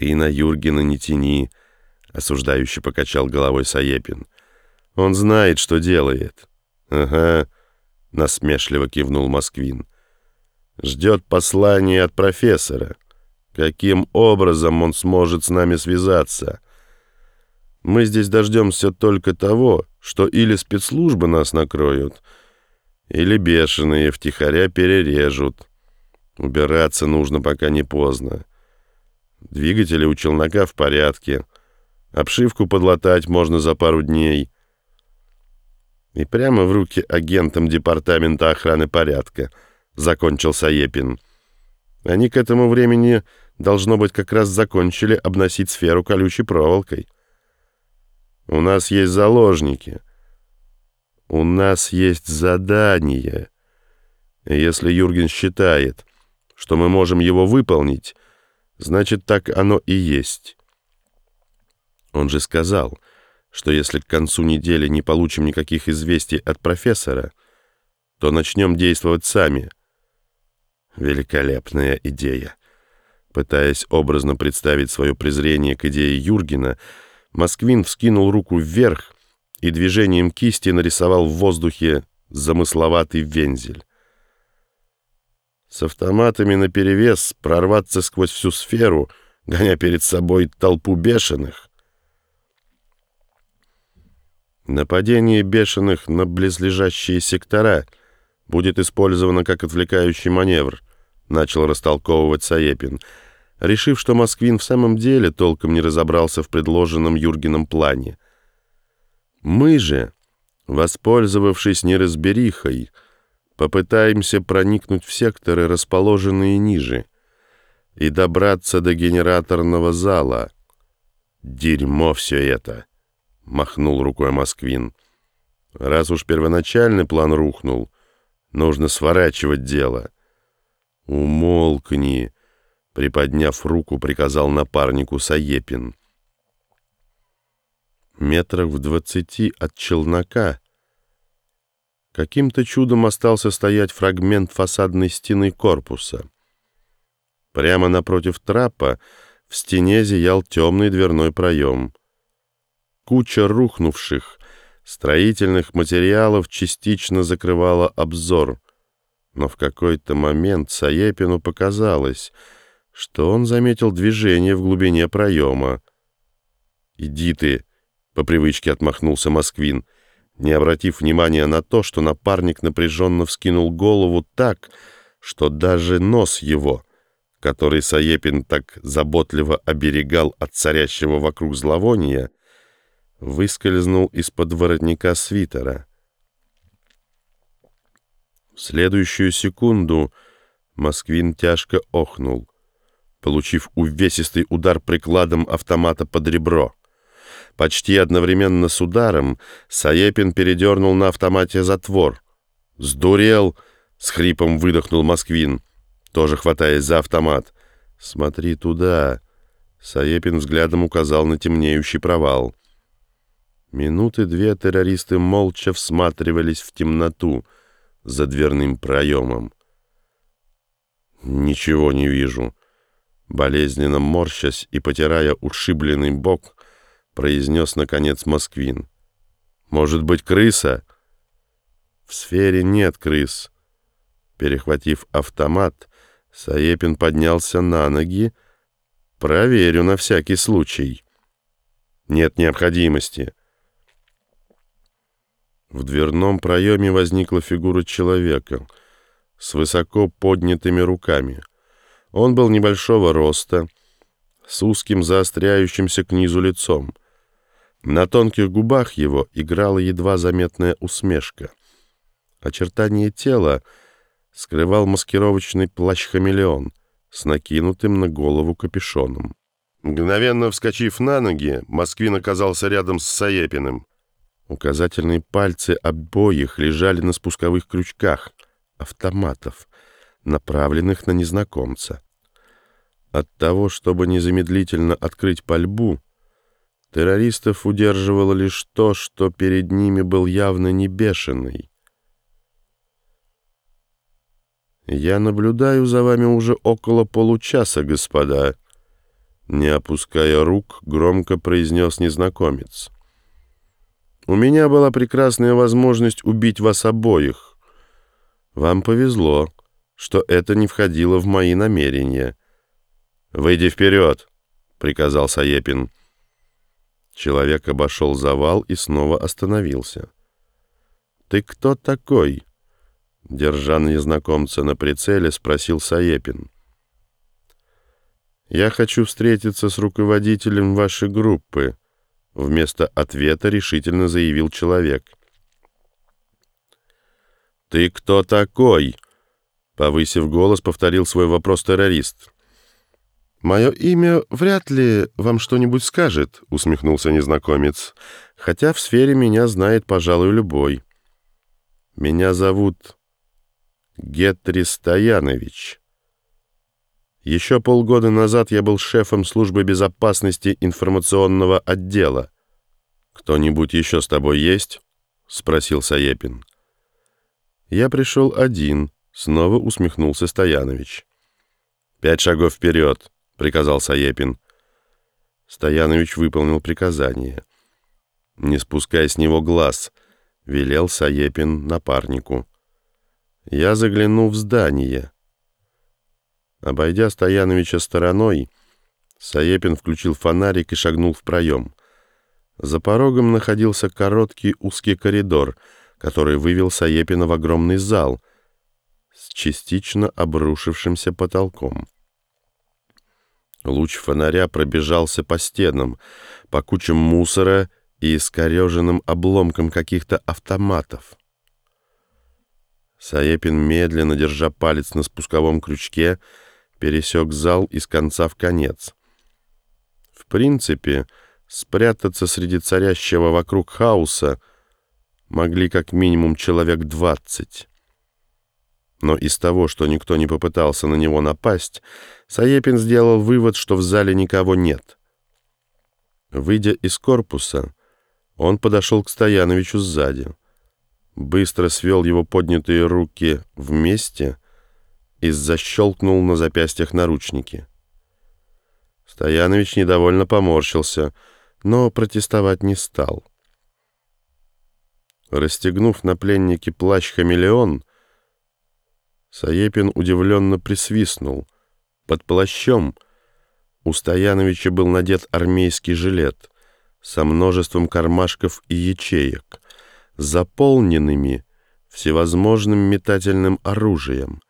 «Ты на Юргена не тяни», — осуждающе покачал головой Саепин. «Он знает, что делает». «Ага», — насмешливо кивнул Москвин. «Ждет послание от профессора. Каким образом он сможет с нами связаться? Мы здесь дождемся только того, что или спецслужбы нас накроют, или бешеные втихаря перережут. Убираться нужно, пока не поздно. Двигатели у челнока в порядке. Обшивку подлатать можно за пару дней. И прямо в руки агентам Департамента охраны порядка, закончил Саепин. Они к этому времени, должно быть, как раз закончили обносить сферу колючей проволокой. У нас есть заложники. У нас есть задание. И если Юрген считает, что мы можем его выполнить, значит, так оно и есть. Он же сказал, что если к концу недели не получим никаких известий от профессора, то начнем действовать сами. Великолепная идея. Пытаясь образно представить свое презрение к идее Юргена, Москвин вскинул руку вверх и движением кисти нарисовал в воздухе замысловатый вензель. С автоматами наперевес прорваться сквозь всю сферу, гоня перед собой толпу бешеных. Нападение бешеных на близлежащие сектора будет использовано как отвлекающий маневр, начал растолковывать Саепин, решив, что Москвин в самом деле толком не разобрался в предложенном Юргеном плане. Мы же, воспользовавшись неразберихой, попытаемся проникнуть в секторы, расположенные ниже, и добраться до генераторного зала. Дерьмо все это, махнул рукой Москвин. Раз уж первоначальный план рухнул, нужно сворачивать дело. Умолкни, приподняв руку, приказал напарнику Саепин. Метрах в двадцати от челнока каким-то чудом остался стоять фрагмент фасадной стены корпуса. Прямо напротив трапа в стене зиял темный дверной проем. Куча рухнувших строительных материалов частично закрывала обзор, но в какой-то момент Саепину показалось, что он заметил движение в глубине проема. «Иди ты!» — по привычке отмахнулся Москвин — не обратив внимания на то, что напарник напряженно вскинул голову так, что даже нос его, который Саепин так заботливо оберегал от царящего вокруг зловония, выскользнул из-под воротника свитера. В следующую секунду Москвин тяжко охнул, получив увесистый удар прикладом автомата под ребро. Почти одновременно с ударом Саепин передернул на автомате затвор. «Сдурел!» — с хрипом выдохнул Москвин, тоже хватаясь за автомат. «Смотри туда!» — Саепин взглядом указал на темнеющий провал. Минуты две террористы молча всматривались в темноту за дверным проемом. «Ничего не вижу». Болезненно морщась и потирая ушибленный бок, произнес, наконец, Москвин. «Может быть, крыса?» «В сфере нет крыс». Перехватив автомат, Саепин поднялся на ноги. «Проверю на всякий случай». «Нет необходимости». В дверном проеме возникла фигура человека с высоко поднятыми руками. Он был небольшого роста, с узким заостряющимся к низу лицом. На тонких губах его играла едва заметная усмешка. Очертание тела скрывал маскировочный плащ-хамелеон с накинутым на голову капюшоном. Мгновенно вскочив на ноги, Москвин оказался рядом с Саепиным. Указательные пальцы обоих лежали на спусковых крючках автоматов, направленных на незнакомца. От того, чтобы незамедлительно открыть пальбу, террористов удерживало лишь то, что перед ними был явно не бешеный. «Я наблюдаю за вами уже около получаса, господа», Не опуская рук, громко произнес незнакомец. «У меня была прекрасная возможность убить вас обоих. Вам повезло, что это не входило в мои намерения. Выйди вперед!» — приказал Саепин. Человек обошел завал и снова остановился. «Ты кто такой?» Держа незнакомца на прицеле, спросил Саепин. «Я хочу встретиться с руководителем вашей группы», — вместо ответа решительно заявил человек. «Ты кто такой?» — повысив голос, повторил свой вопрос террорист. «Мое имя вряд ли вам что-нибудь скажет», — усмехнулся незнакомец, «хотя в сфере меня знает, пожалуй, любой. Меня зовут Гетри Стоянович». Еще полгода назад я был шефом службы безопасности информационного отдела. «Кто-нибудь еще с тобой есть?» — спросил Саепин. «Я пришел один», — снова усмехнулся Стоянович. «Пять шагов вперед», — приказал Саепин. Стоянович выполнил приказание. «Не спускай с него глаз», — велел Саепин напарнику. Я заглянул в здание — Обойдя Стояновича стороной, Саепин включил фонарик и шагнул в проем. За порогом находился короткий узкий коридор, который вывел Саепина в огромный зал с частично обрушившимся потолком. Луч фонаря пробежался по стенам, по кучам мусора и искореженным обломкам каких-то автоматов. Саепин, медленно держа палец на спусковом крючке, пересек зал из конца в конец. В принципе, спрятаться среди царящего вокруг хаоса могли как минимум человек двадцать. Но из того, что никто не попытался на него напасть, Саепин сделал вывод, что в зале никого нет. Выйдя из корпуса, он подошел к Стояновичу сзади. Быстро свел его поднятые руки вместе и защелкнул на запястьях наручники. Стоянович недовольно поморщился, но протестовать не стал. Расстегнув на пленнике плащ-хамелеон, Саепин удивленно присвистнул. Под плащом у Стояновича был надет армейский жилет со множеством кармашков и ячеек, заполненными всевозможным метательным оружием —